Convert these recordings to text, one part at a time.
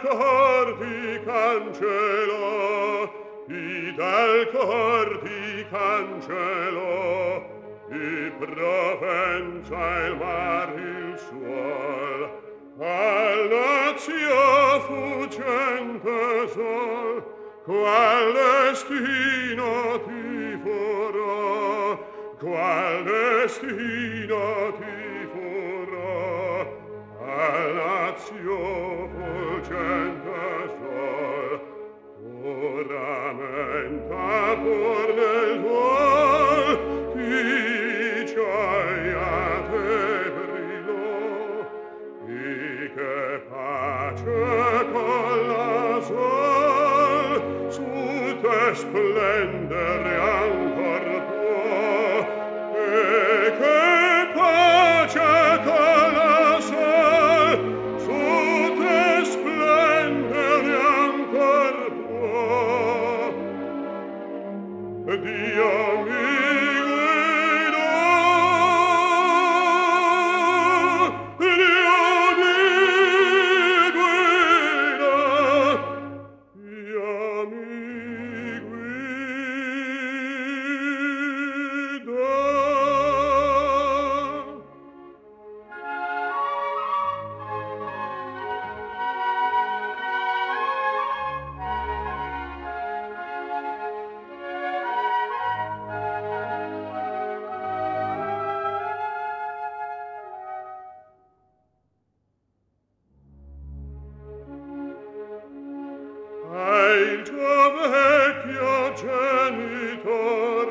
cor ti cancelo i dal cor ti cancelo i provenza il mar il suol al nazio fuggente sol qual destino ti fora, qual destino ti ratio fulgente sol, oramenta por nel vol ti gioia te brillo e che pace con la sol, su te splendere dia mi genitor,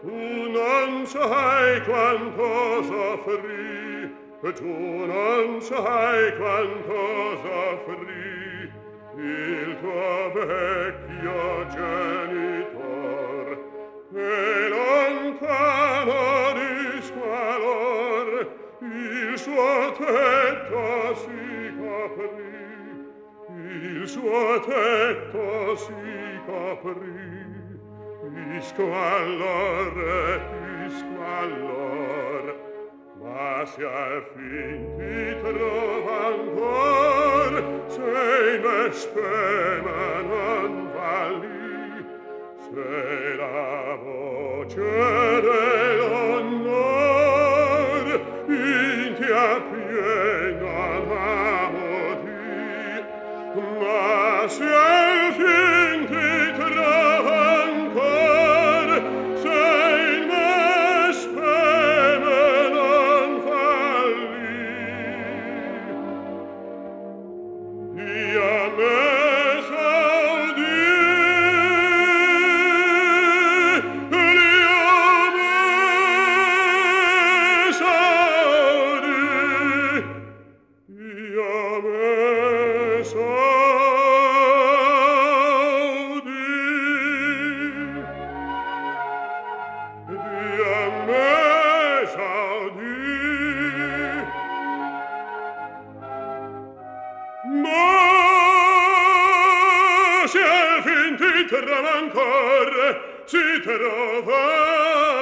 tu non sai quanto soffrì, tu non sai quanto soffrì, il tuo vecchio genitor, e lontano di squalor, il suo tetto si coprì, il suo tetto si coprì, squallor, squallore, mi ma se al fin ti trova ancor, se in espema non vali, se la voce dell'onor in ti appiede, ciel fin ti trova ancor, si trova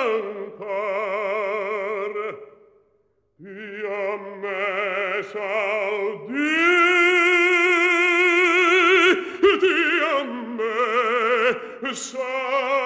ancor. Io me saudi, Dio me saudi.